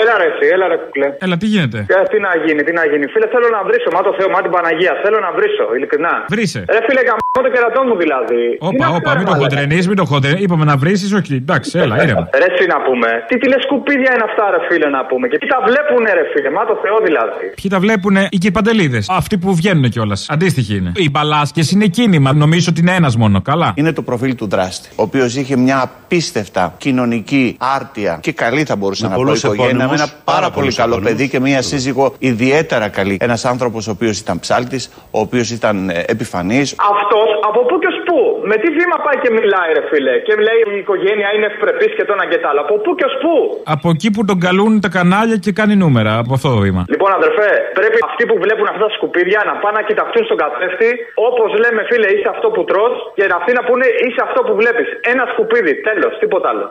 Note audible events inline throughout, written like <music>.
Έλα ρε, εσύ, έλα ρε, κουκλέ. Έλα, τι γίνεται; Ε, τι να γίνει, τι να γίνει. Φίλε, θέλω να βρίσω. Μα το Θεό, μα την Παναγία. Θέλω να βρίσω, ειλικρινά. Βρήσε. Ρε, φίλε, γαμώ το κερατό μου δηλαδή. Τι Όπα, να όπα, κάνω, μην το μαλάκα. χοντρενείς, μην το χοντρενείς. Είπαμε να βρει, όχι. Εντάξει, έλα, <laughs> ήρεμα. Ρε, τι να πούμε. Τι τηλεσκουπίδια είναι αυτά, ρε φίλε, να πούμε. Και τι τα βλέπουνε, ρε φίλε. Μα το Θεό δηλαδή. Ποιοι τα βλέπουνε, οι κυρπαντελίδε. Αυτοί που βγαίνουν κιόλας. Αντίστοιχοι είναι. Οι μπαλάσκες είναι κίνημα. Νομίζω ότι είναι ένας μόνο. Καλά. Είναι το προφίλ του δράστη, ο οποίος είχε μια απίστευτα κοινωνική άρτια και καλή θα μπορούσα Με να πω πολλούς οικογένεια, με επώνυμους, ένας πάρα, πάρα πολύ πολλούς καλό επώνυμους. παιδί και μια σύζυγο ιδιαίτερα καλή. Ένας άνθρωπος ο οποίος ήταν ψάλτης, ο οποίος ήταν επιφανής. Αυτός από πού και ως πού; Με τι βήμα πάει και μιλάει, ρε φίλε; Και λέει η οικογένεια είναι ευπρεπής και το ένα και το άλλο. Από πού και ως πού; Από εκεί που τον καλούν τα κανάλια και κάνει νούμερα. Από αυτό το βήμα. Λοιπόν, αδερφέ, πρέπει αυτοί που βλέπουν αυτά τα σκουπίδια να πάνε να κοιταχτούν στον καθρέφτη. Όπως λέμε, φίλε, είσαι αυτό που τρως και αυτοί να πούνε είσαι αυτό που βλέπεις. Ένα σκουπίδι, τέλος, τίποτα άλλο.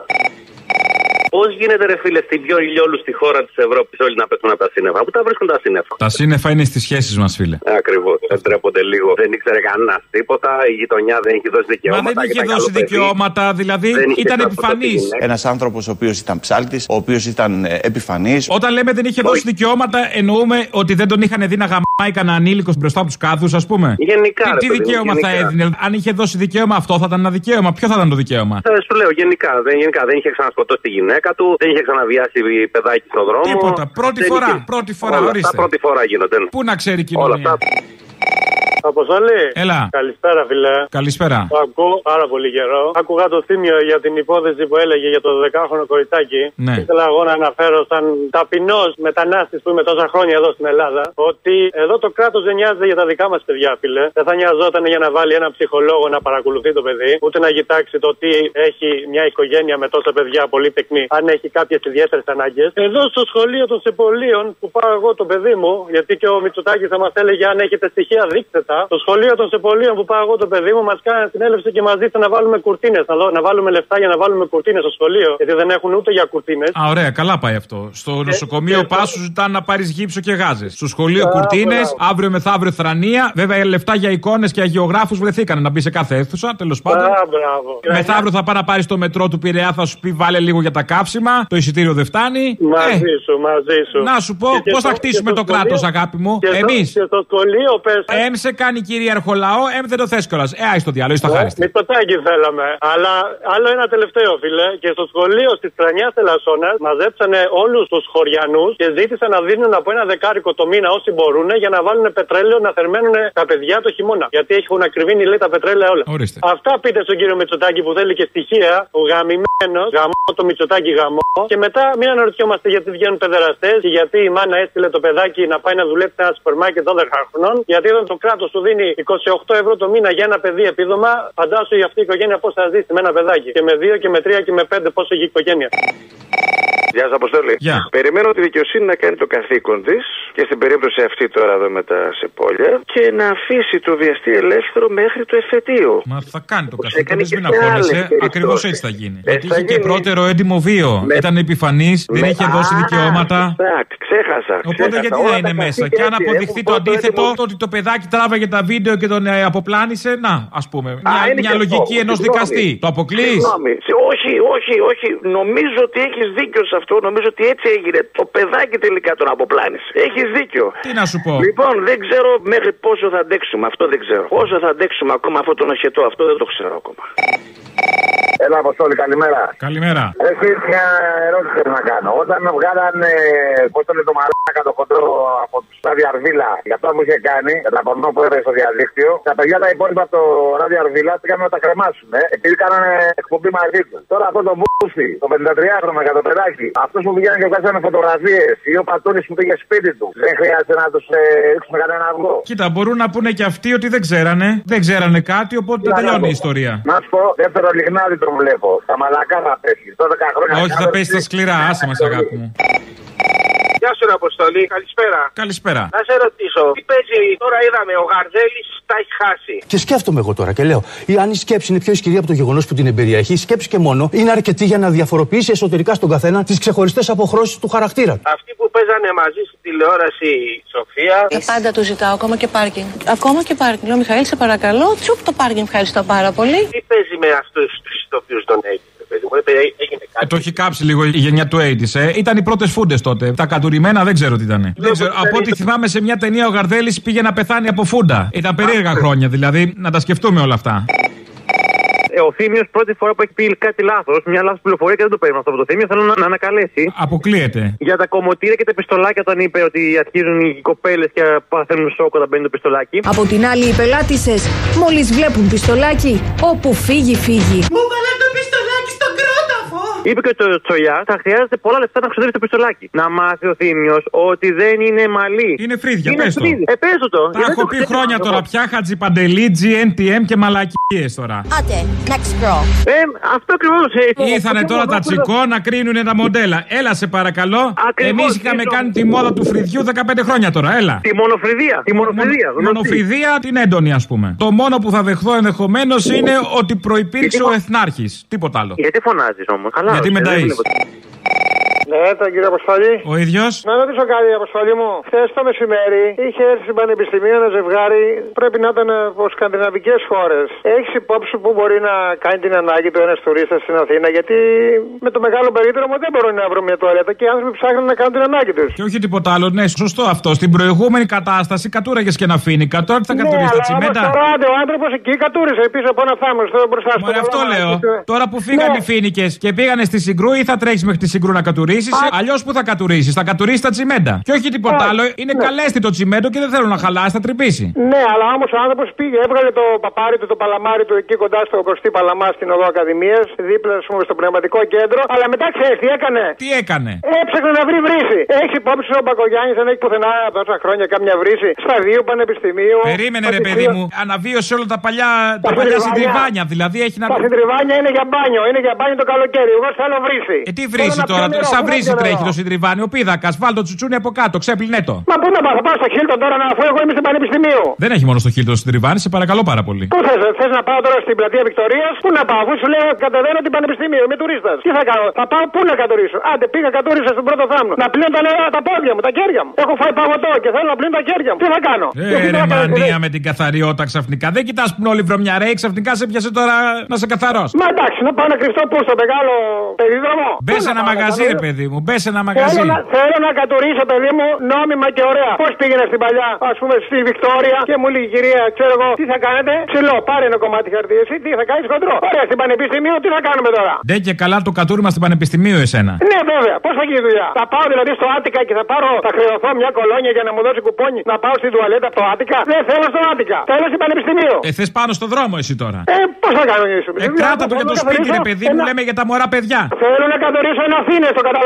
Πώς γίνεται, ρε φίλε, στην πιο ηλιόλουστη χώρα της Ευρώπης όλοι να πέφτουν από τα σύννεφα; Πού τα βρίσκουν τα σύννεφα; Τα σύννεφα είναι στις σχέσεις μας, φίλε. Ακριβώς. Δεν τρέπονται λίγο. Δεν ήξερε κανένας τίποτα. Η γειτονιά δεν έχει δώσει Μα δικαιώματα. δεν και είχε ήταν δώσει καλό παιδί. δικαιώματα, δηλαδή Δεν είχε ήταν δώσει επιφανής. το τι Ένας άνθρωπος ο οποίος ήταν ψάλτης, ο οποίος ήταν επιφανής. Όταν λέμε δεν είχε δώσει δικαιώματα, εννοούμε ότι δεν τον είχαν δει να γαμάει κανένα ανήλικο μπροστά από τους κάδου, ας πούμε. Γενικά, Τι, ρε τι παιδί μου, δικαίωμα θα γενικά. έδινε, αν είχε δώσει δικαίωμα αυτό, θα ήταν ένα δικαίωμα. Ποιο θα ήταν το δικαίωμα; Θα σου λέω γενικά δεν, γενικά. δεν είχε ξανασκοτώσει τη γυναίκα του, δεν είχε ξαναβιάσει παιδάκι στον δρόμο. Τίποτα. Πρώτη Δεν φορά, είχε- πρώτη φορά, Όλα ορίστε. Αυτά πρώτη φορά γίνονται. Πού να ξέρει η Όλα κοινωνία; αυτά. Αποστολή. Έλα. Καλησπέρα, φιλέ. Καλησπέρα. Το ακούω πάρα πολύ καιρό. Άκουγα το θύμιο για την υπόθεση που έλεγε για το 10χρονο κοριτσάκι. Ναι. Ήθελα εγώ να αναφέρω, σαν ταπεινός μετανάστης που είμαι τόσα χρόνια εδώ στην Ελλάδα, ότι εδώ το κράτος δεν νοιάζεται για τα δικά μας παιδιά, φίλε. Δεν θα νοιαζόταν για να βάλει ένα ψυχολόγο να παρακολουθεί το παιδί, ούτε να κοιτάξει το τι έχει μια οικογένεια με τόσα παιδιά πολύ τεκνή, αν έχει κάποιες ιδιαίτερες ανάγκες. Εδώ στο σχολείο των Σεπολίων που πάω εγώ το παιδί μου, γιατί και ο Μητσοτάκης θα μας έλεγε αν έχετε στοιχεία δείξτε τα. Το σχολείο των Σεπολίων που πάω εγώ το παιδί μου μας κάνει συνέλευση και μα ζήτησε να βάλουμε κουρτίνες. Να, δω- να βάλουμε λεφτά για να βάλουμε κουρτίνες στο σχολείο. Γιατί δεν έχουν ούτε για κουρτίνες. Α, ωραία, καλά πάει αυτό. Στο νοσοκομείο και πα το- σου ζητάνε να πάρεις γύψο και γάζες. Στο σχολείο Μπράβο, κουρτίνες, μπράβο. αύριο μεθαύριο θρανία. Βέβαια, λεφτά για εικόνες και αγιογράφου βρεθήκανε να μπει σε κάθε αίθουσα, τέλος πάντων. Α, μπράβο. Μεθαύριο θα πάει να πάρεις το μετρό του Πειραιά, θα σου πει βάλε λίγο για τα κάψιμα. Το εισιτήριο δεν φτάνει. Μαζί Ε, σου, μαζί σου. να σου πω, Και- και πώς θα στο- χτίσουμε και το στο κράτος, σχολείο- αγάπη μου. και στο- Εμείς. Και στο σχολείο πες. Εμ σε κάνει κυρίαρχο λαό, εμ δεν το θες κιόλας. Ε, άι στο διάλογο, στο χάριστη. Μητσοτάκι θέλαμε. Αλλά άλλο ένα τελευταίο, φίλε. Και στο σχολείο της Τρανιά Ελασσόνας μαζέψανε όλους τους χωριανούς και ζήτησαν να δίνουν από ένα δεκάρικο το μήνα όσοι μπορούν για να βάλουν πετρέλαιο να θερμαίνουν τα παιδιά το χειμώνα. Γιατί έχουν ακριβήνει λέει τα πετρέλαια όλα. Ορίστε. Αυτά πείτε στον κύριο Μητσοτάκη που θέλει και στοιχεία. Ο γαμημένος, γαμό το Μητσοτάκι γαμό. Και μετά μην αναρωτιόμαστε γιατί βγαίνουν παιδεραστέ και γιατί η μάνα έστειλε το παιδάκι να πάει να δουλέψει σε ένα σούπερ μάρκετ 12 χρονών. Γιατί όταν το κράτος σου δίνει 28 ευρώ το μήνα για ένα παιδί επίδομα, φαντάσου η αυτή η οικογένεια πώς θα ζήσει με ένα παιδάκι. Και με 2 και με 3 και με 5 πόσο έχει η οικογένεια. Γεια σας, Αποστολή. Γεια. Περιμένω τη δικαιοσύνη να κάνει το καθήκον της και στην περίπτωση αυτή τώρα εδώ με τα σεπόλια και να αφήσει το βιαστή ελεύθερο μέχρι το εφετείο. Μα θα κάνει το Όπως καθήκον έκανε της, και μην σε άλλες αγχώνεσαι. περιπτώσεις. Ακριβώς έτσι θα γίνει. Έτσι Γιατί θα είχε και γίνει. πρώτερο έντιμο βίο. Με- Ήταν επιφανής, δεν Με- είχε δώσει Α, δικαιώματα. Exact, ξέχασα. Οπότε ξέχασα. γιατί Όλα να τα είναι μέσα. καθήκια Και αν έτσι αποδειχθεί έχουν το πρώτο αντίθετο, έτοιμο- το ότι το παιδάκι τράβαγε τα βίντεο και τον ε, αποπλάνησε, να, ας πούμε. Μια, είναι μια και λογική αυτό. ενός Συγγνώμη. δικαστή. Το αποκλείς; Συγγνώμη. Σε- Όχι, όχι, όχι. Νομίζω ότι έχεις δίκιο σε αυτό. Νομίζω ότι έτσι έγινε. Το παιδάκι τελικά τον αποπλάνησε. Έχεις δίκιο. Τι να σου πω; Λοιπόν, δεν ξέρω μέχρι πόσο θα αντέξουμε. Αυτό δεν ξέρω. Πόσο θα αντέξουμε ακόμα αυτό τον οχετό. Αυτό δεν το ξέρω ακόμα. Έλα, Αποστόλη, καλημέρα. Καλημέρα. Εσύ μια ερώτηση θέλω να κάνω. Όταν βγάλανε, πώς το λέει το μαλάκα το χοντρό από του Ράδιο Αρβίλα για αυτό που είχε κάνει, για τα πορνό που έβρε στο διαδίκτυο, τα παιδιά τα υπόλοιπα από το Ράδιο Αρβίλα πήγαν να τα κρεμάσουν, ε, επειδή κάνανε εκπομπή μαζί τους. Τώρα αυτό το μπούστι, το 53χρονο με κατοπεδάκι, αυτός που βγαίνουν και βγάζανε φωτογραφίες ή ο Πατούνη που πήγε σπίτι του, δεν χρειάζεται να τους ε, ρίξουμε κανένα αυγό. Κοίτα, μπορούν να πούνε και αυτοί ότι δεν ξέρανε. Δεν ξέρανε κάτι, οπότε Τι να τελειώνει πω. η ιστορία. Να σου πω, δεύτερο λιγνάδι το βλέπω. Τα μαλακά θα πέσεις. 12 χρόνια. Όχι, θα κάτω, πέσεις στα σκληρά. Άσε μας, αγάπη μου. Γεια σου, ρε Αποστολή, καλησπέρα. Καλησπέρα. Να σε ρωτήσω, τι παίζει τώρα είδαμε, ο Γαρδέλης τα έχει χάσει. Και σκέφτομαι εγώ τώρα και λέω: ή αν η σκέψη είναι πιο ισχυρή από το γεγονός που την εμπεριέχει, η σκέψη και μόνο είναι αρκετή για να διαφοροποιήσει εσωτερικά στον καθένα τις ξεχωριστές αποχρώσεις του χαρακτήρα. Αυτοί που παίζανε μαζί στην τηλεόραση, η Σοφία. Και πάντα του ζητάω, ακόμα και πάρκινγκ. Ακόμα και πάρκινγκ. Λέω, Μιχαήλ, σε παρακαλώ, τσουπ το πάρκινγκ, ευχαριστώ πάρα πολύ. Τι παίζει με αυτούς τους ηθοποιούς τον Έλληνα, παιδί μου. Δεν έγινε Ε, κάτι. το έχει κάψει λίγο η γενιά του 80's, ε. Ήταν οι πρώτες φούντες τότε. Τα κατουρημένα δεν ξέρω τι ήταν. Δεν ξέρω. ήταν Από ό,τι το- θυμάμαι σε μια ταινία ο Γαρδέλης πήγε να πεθάνει από φούντα. Ήταν περίεργα χρόνια, δηλαδή να τα σκεφτούμε όλα αυτά. Ε, ο Θήμιος πρώτη φορά που έχει πει κάτι λάθος, μια λάθος πληροφορία και δεν το παίρνω αυτό από το Θήμιο, θέλω να, να ανακαλέσει. Αποκλείεται. Για τα κομμωτήρια και τα πιστολάκια όταν είπε ότι αρχίζουν οι κοπέλες και παθαίνουν σοκ όταν μπαίνει το πιστολάκι. Από την άλλη, οι πελάτησες, μόλις βλέπουν πιστολάκι, όπου φύγει, φύγει. Είπε και το Τσολιά θα χρειάζεται πολλά λεφτά να ξοδεύει το πιστολάκι. Να μάθει ο Θήμιος ότι δεν είναι μαλλί. Είναι φρύδια, Είναι πες το. φρύδι. Ε, πες του το. Τα Γιατί έχω το πει ξέρεις χρόνια αυτό; τώρα πια. Χατζιπαντελή, GNTM και μαλακίες τώρα. Άντε, next girl. Ε, αυτό ακριβώς. Ήρθανε τώρα τα τσικό να κρίνουν τα μοντέλα. Έλα σε παρακαλώ. Ακριβώς, Εμείς είχαμε ίσο. κάνει τη μόδα του φρυδιού 15 χρόνια τώρα. Έλα. Τη μονοφρυδία. Τη μονοφρυδία. γνωστή. Μονοφρυδία την έντονη, ας πούμε. Το μόνο που θα δεχθώ ενδεχομένως είναι ότι προπήρξε ο Εθνάρχης. Τίποτα άλλο. Γιατί φωνάζεις όμως. Καλά. Γιατί με ε, δεν ταΐς. βλέπω. Ναι, τον κύριο Αποστολή. Ο ίδιος. Να ρωτήσω κάτι, Αποστολή μου. Χθες το μεσημέρι είχε έρθει στην Πανεπιστημίου ένα ζευγάρι, πρέπει να ήταν από σκανδιναβικές χώρες. Έχεις υπόψη που μπορεί να κάνει την ανάγκη του ένας τουρίστας στην Αθήνα, γιατί με το μεγάλο περίδρομο δεν μπορούν να βρουν μια τουαλέτα και οι άνθρωποι ψάχνουν να κάνουν την ανάγκη τους. Και όχι τίποτα άλλο. Ναι, σωστό αυτό. Στην προηγούμενη κατάσταση κατούραγες και ένα φίνικα. Τώρα τι θα κατουρίσει τα Ναι, αλλά όμως τσιμέντα. τώρα άντε, ο άνθρωπος εκεί κατούρισε πίσω από ένα θάμνο τώρα μπροστά στο Μωρέ, αυτό βαλάμα, λέω. εκεί στο- Τώρα που φύγανε Ναι. οι φίνικες και πήγανε στη Συγκρού ή θα τρέχει μέχρι τη Συγκρού να κατουρίσει; Αλλιώς που θα κατουρίσει. Θα κατουρίσει τα τσιμέντα. Και όχι τίποτα Α, άλλο. Είναι ναι. καλέστη το τσιμέντο και δεν θέλω να χαλάσει, θα τρυπήσει. Ναι, αλλά όμως ο άνθρωπος πήγε, έβγαλε το παπάρι του, το παλαμάρι του εκεί κοντά στο Κωστή Παλαμά στην οδό Ακαδημίας, δίπλα ας πούμε, στο πνευματικό κέντρο. Αλλά μετά ξέρεις τι έκανε; Τι έκανε; Έψαχνε να βρει βρύση. Έχει υπόψη ο Μπακογιάννης δεν έχει πουθενά τόσα χρόνια κάμια βρύση. Σταδίου, πανεπιστημίου. Περίμενε ρε πανεπιστήμιο. παιδί μου, αναβίωσε όλα τα παλιά, τα Τα παλιά συντριβάνια. συντριβάνια. Δηλαδή έχει να. Τα συντριβάνια είναι για μπάνιο, είναι για μπάνιο το καλοκαίρι. Εγώ θέλω βρύση. Ε, τι βρύση Θέλω να τώρα, πιω νερό, σαν πού να βρύση πιω τρέχει νερό. το συντριβάνι. Ο πίδακας, βάλ το τσουτσούνι από κάτω, ξέπλυνε το. Μα πού να πάω, θα πάω στο Χίλτον τώρα να αφού εγώ είμαι στην Πανεπιστημίου. Δεν έχει μόνο στο χείλ το συντριβάνι, σε παρακαλώ πάρα πολύ. Πού θες, θες να πάω τώρα στην πλατεία Βικτωρίας, πού να πάω, αφού σου λέω κατεβαίνω την Πανεπιστημίου, είμαι τουρίστας. Τι θα κάνω, θα πάω πού να κατουρίσω. Άντε πήγα κατούρισα στον πρώτο θάμνο. Να πλύνω τα νερά, τα πόδια μου, τα χέρια μου. Έχω φάει παγωτό και θέλω να πλύνω τα χέρια μου. Τι θα κάνω; Και εσύ Ε, τι ρε θα κάνεις, μανία ρε. με την καθαριότητα ξαφνικά. Δεν κοιτάς που είναι όλοι βρωμιαρέοι, ξαφνικά σε πιάσε τώρα να σε καθαρό. Μα εντάξει, να πάω να κρυφτώ πού στο μεγάλο περίδρομο. Μπες Πού σε να ένα πάω να μαγαζί, ρε κατουρίσω. Παιδί μου, μπες σε ένα μαγαζί. Θέλω να, θέλω να κατουρίσω, παιδί μου, νόμιμα και ωραία. Πώς πήγαινε στην παλιά, ας πούμε, στη Βικτόρια και μου λέει η κυρία, ξέρω εγώ, τι θα κάνετε; Ψηλό, πάρε ένα κομμάτι χαρτί. Εσύ τι θα κάνεις χοντρό. Ωραία, στην Πανεπιστημίου τι θα κάνουμε τώρα; Ντε και καλά το κατούριμα στην Πανεπιστημίου εσένα. Ναι, βέβαια. Πώς θα γίνει η δουλειά. Θα πάω δηλαδή στο Άτικα και θα πάρω, θα χρεωθώ μια κολόνια για να μου δώσει κουπόνι να πάω στην τουαλέτα από το Άτικα. Δεν θέλω στο Άτικα. Θέλω στην Πανεπιστημίου. Ε, θες πάνω στο δρόμο εσύ τώρα. Ε, πώς θα κάνω εσύ. Ε, κράτα το για το σπίτι, ρε παιδί μου, λέμε για τα μωρά παιδιά. Θέλω να καθορίσω ένα Αθήνες, το καταλαβαίνει.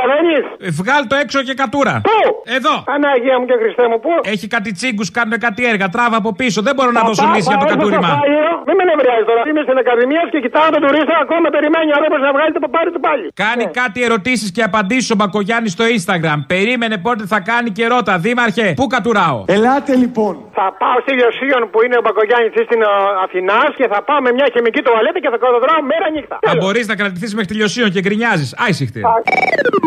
Ε, βγάλ το έξω και κατούρα. Πού; Εδώ. Αναγία μου και Χριστέ μου, πού; Έχει κάτι τσίγκους, κάνουν κάτι έργα. Τράβα από πίσω. Δεν μπορώ να Θα δώσω πάω- λύση για το θα έρθω στο κατούριμα. Φάιρο. Μην με νευριάζει τώρα. Είμαι στην Ακαδημία και κοιτάω τον τουρίστα ακόμα περιμένει ο άνθρωπος να βγάλει το παπάρι του πάλι. Κάνει Ναι. κάτι ερωτήσεις και απαντήσεις ο Μπακογιάννη στο Instagram. Περίμενε πότε θα κάνει και ρώτα. Δήμαρχε, πού κατουράω; Ελάτε λοιπόν. Θα πάω στη Λιωσίων που είναι ο Μπακογιάννης στην ε, Αθηνάς και θα πάω με μια χημική τουαλέτα και θα κοδοδράω μέρα νύχτα. Θα μπορείς να κρατηθείς μέχρι τη λιωσίων και γκρινιάζεις. Άισιχτε.